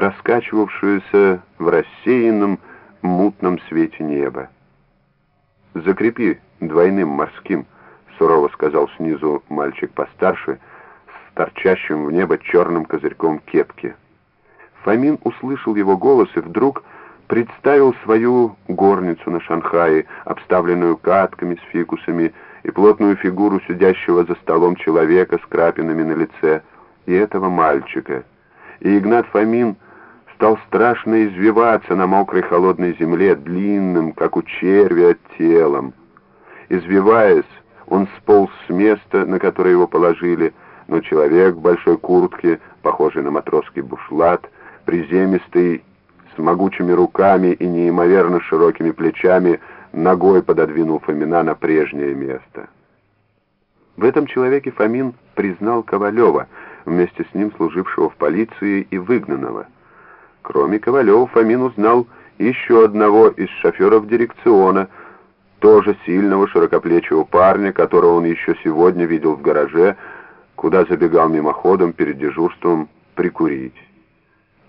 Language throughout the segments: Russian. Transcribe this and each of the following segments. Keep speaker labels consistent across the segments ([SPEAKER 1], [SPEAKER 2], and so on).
[SPEAKER 1] раскачивавшуюся в рассеянном мутном свете неба. «Закрепи двойным морским», — сурово сказал снизу мальчик постарше, с торчащим в небо черным козырьком кепки. Фомин услышал его голос и вдруг представил свою горницу на Шанхае, обставленную катками с фикусами, и плотную фигуру сидящего за столом человека с крапинами на лице, и этого мальчика. И Игнат Фомин стал страшно извиваться на мокрой холодной земле, длинным, как у червя, телом. Извиваясь, он сполз с места, на которое его положили, но человек в большой куртке, похожий на матросский бушлат, приземистый, с могучими руками и неимоверно широкими плечами, ногой пододвинул Фомина на прежнее место. В этом человеке Фомин признал Ковалева, вместе с ним служившего в полиции и выгнанного. Кроме Ковалева, Фомин узнал еще одного из шоферов дирекциона, тоже сильного широкоплечего парня, которого он еще сегодня видел в гараже, куда забегал мимоходом перед дежурством прикурить.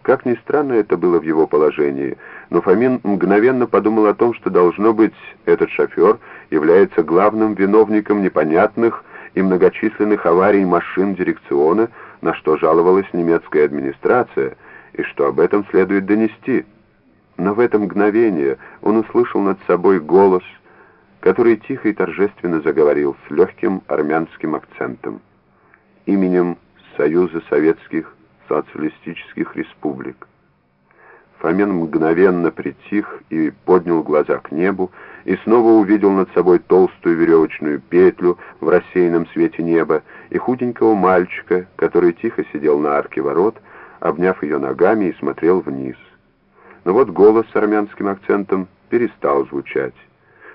[SPEAKER 1] Как ни странно это было в его положении, но Фомин мгновенно подумал о том, что, должно быть, этот шофер является главным виновником непонятных и многочисленных аварий машин дирекциона, на что жаловалась немецкая администрация, и что об этом следует донести. Но в это мгновение он услышал над собой голос, который тихо и торжественно заговорил с легким армянским акцентом. Именем Союза Советских социалистических республик. Фомен мгновенно притих и поднял глаза к небу, и снова увидел над собой толстую веревочную петлю в рассеянном свете неба и худенького мальчика, который тихо сидел на арке ворот, обняв ее ногами и смотрел вниз. Но вот голос с армянским акцентом перестал звучать.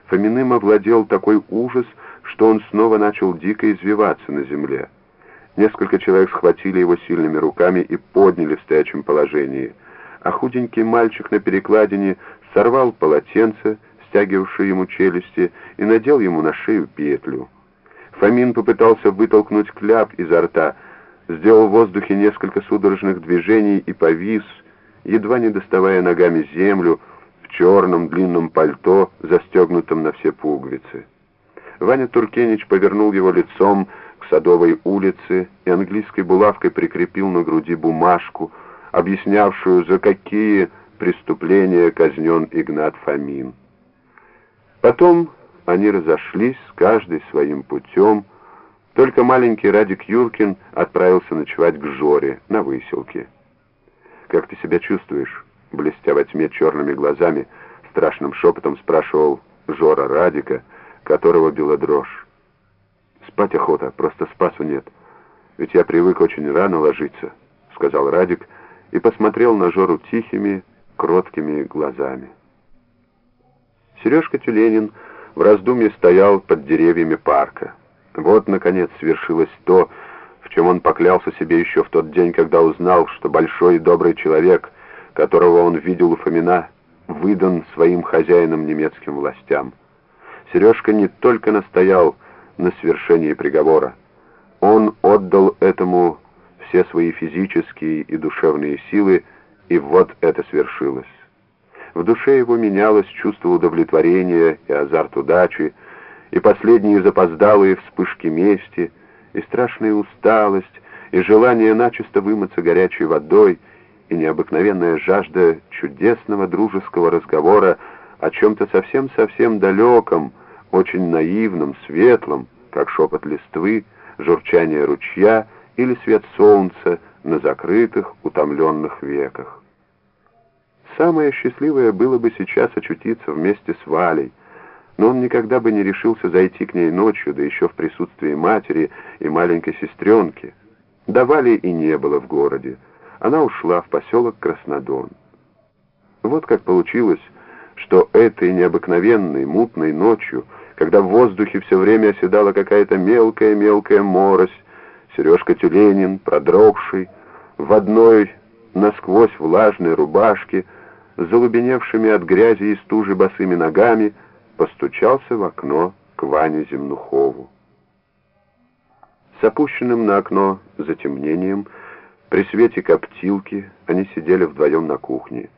[SPEAKER 1] Фоминым овладел такой ужас, что он снова начал дико извиваться на земле. Несколько человек схватили его сильными руками и подняли в стоячем положении, а худенький мальчик на перекладине сорвал полотенце, стягивавшее ему челюсти, и надел ему на шею петлю. Фомин попытался вытолкнуть кляп изо рта, сделал в воздухе несколько судорожных движений и повис, едва не доставая ногами землю, в черном длинном пальто, застегнутом на все пуговицы. Ваня Туркенич повернул его лицом к Садовой улице и английской булавкой прикрепил на груди бумажку, объяснявшую, за какие преступления казнен Игнат Фомин. Потом они разошлись, каждый своим путем, только маленький Радик Юркин отправился ночевать к Жоре на выселке. «Как ты себя чувствуешь?» Блестя во тьме черными глазами, страшным шепотом спрашивал Жора Радика, которого била дрожь. Спать охота, просто спасу нет. Ведь я привык очень рано ложиться, сказал Радик и посмотрел на Жору тихими, кроткими глазами. Сережка Тюленин в раздумье стоял под деревьями парка. Вот, наконец, свершилось то, в чем он поклялся себе еще в тот день, когда узнал, что большой и добрый человек, которого он видел у Фомина, выдан своим хозяинам немецким властям. Сережка не только настоял на свершении приговора. Он отдал этому все свои физические и душевные силы, и вот это свершилось. В душе его менялось чувство удовлетворения и азарт удачи, и последние запоздалые вспышки мести, и страшная усталость, и желание начисто вымыться горячей водой, и необыкновенная жажда чудесного дружеского разговора о чем-то совсем-совсем далеком, очень наивным, светлым, как шепот листвы, журчание ручья или свет солнца на закрытых, утомленных веках. Самое счастливое было бы сейчас очутиться вместе с Валей, но он никогда бы не решился зайти к ней ночью, да еще в присутствии матери и маленькой сестренки. Да Вали и не было в городе. Она ушла в поселок Краснодон. Вот как получилось, что этой необыкновенной мутной ночью когда в воздухе все время оседала какая-то мелкая-мелкая морось, Сережка Тюленин, продрогший, в одной насквозь влажной рубашке, с залубеневшими от грязи и стужи босыми ногами, постучался в окно к Ване Земнухову. С опущенным на окно затемнением, при свете коптилки, Они сидели вдвоем на кухне.